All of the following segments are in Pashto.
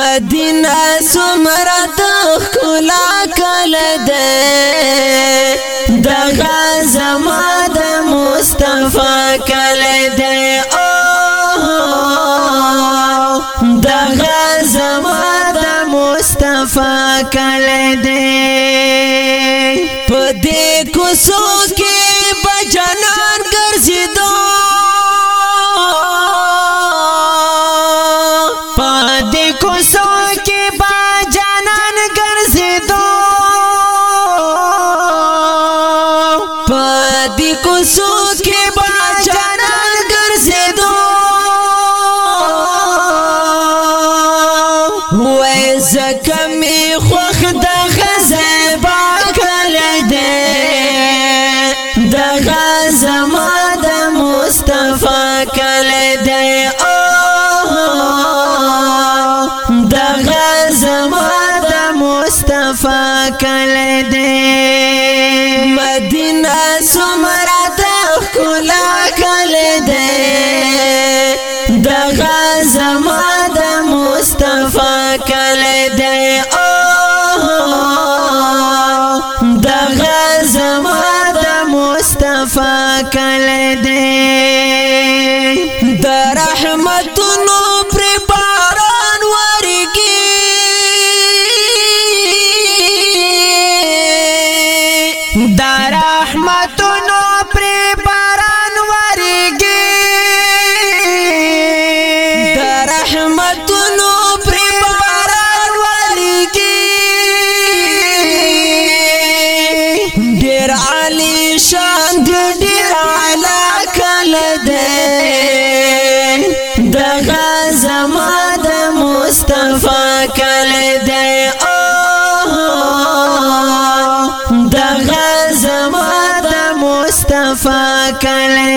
مدینه سمره د خلا کل ده د غزم د مصطفی کل ده او د غزم د مصطفی کل ده په دې کوڅو کې بجنه مصطفی مصطفی کل دے در رحمت نو پر باران ورگی در رحمت نو پر باران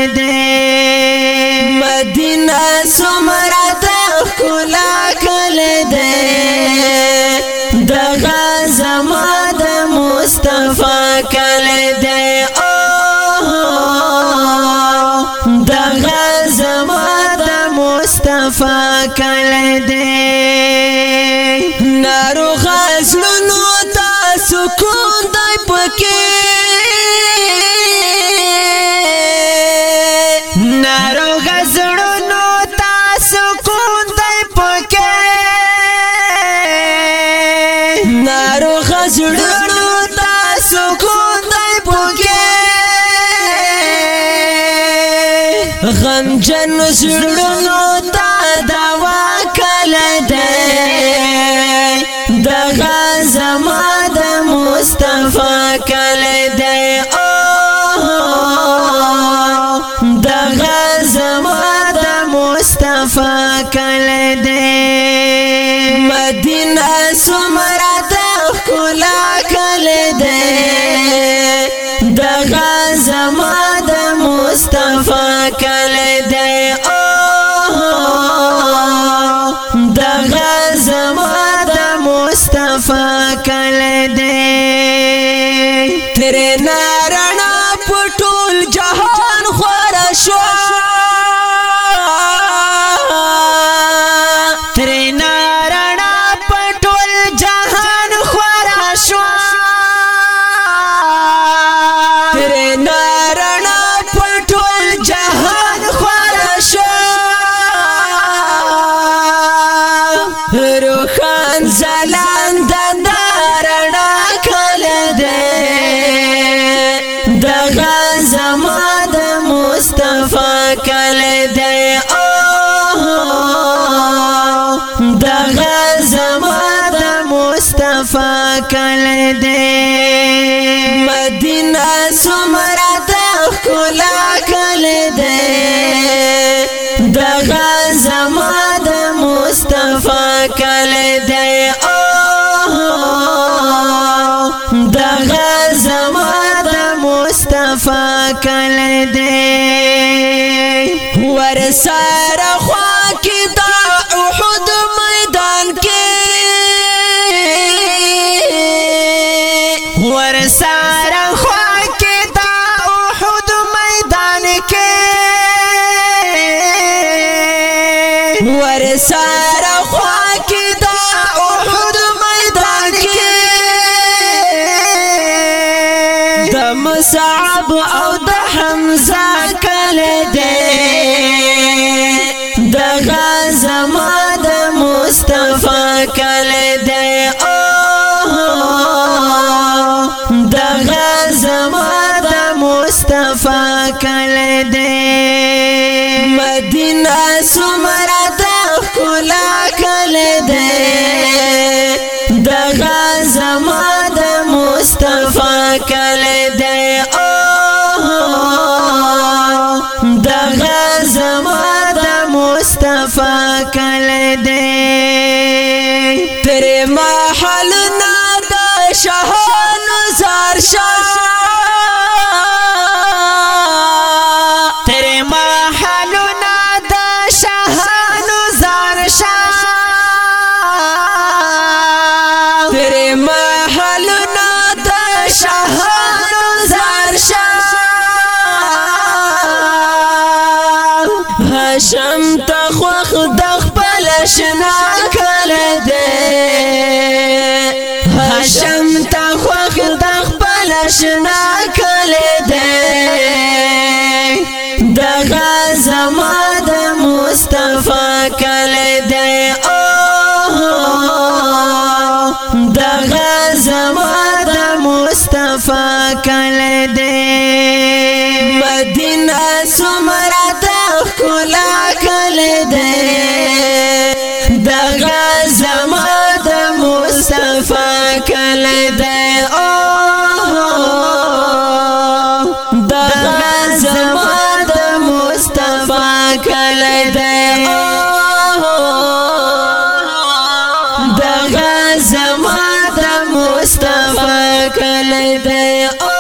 دې مدینه سمرا ته کلا کل دې د غزم د مصطفی کل دې او د غزم د مصطفی کل دې نارو غزلونو تاسو کوندای پکې زړونو تا دوا کل دې دغه زما د مصطفی کل دې او دغه زما د مصطفی کل دې مدینه سمرا د کولا کل دې دغه زما د مصطفی کل سمرا د کولا کل دې د غزم د مصطفی کل دې او د غزم د مصطفی کل دې ور سره صعب او ده حمزه مصطفی کل دے تیرے محل نادا شہان زار شاہ شم تا خوخ د خپل شنا کړ دې هاشم تا خوخ د خپل شنا کړ دې د غزم د مصطفی کړ دې او د غزم د مصطفی کړ دې مدینه سمرات کلا کل دے دغا زما د مصطفی کل دے او دغا زما د مصطفی کل دے او دغا زما د مصطفی کل دے او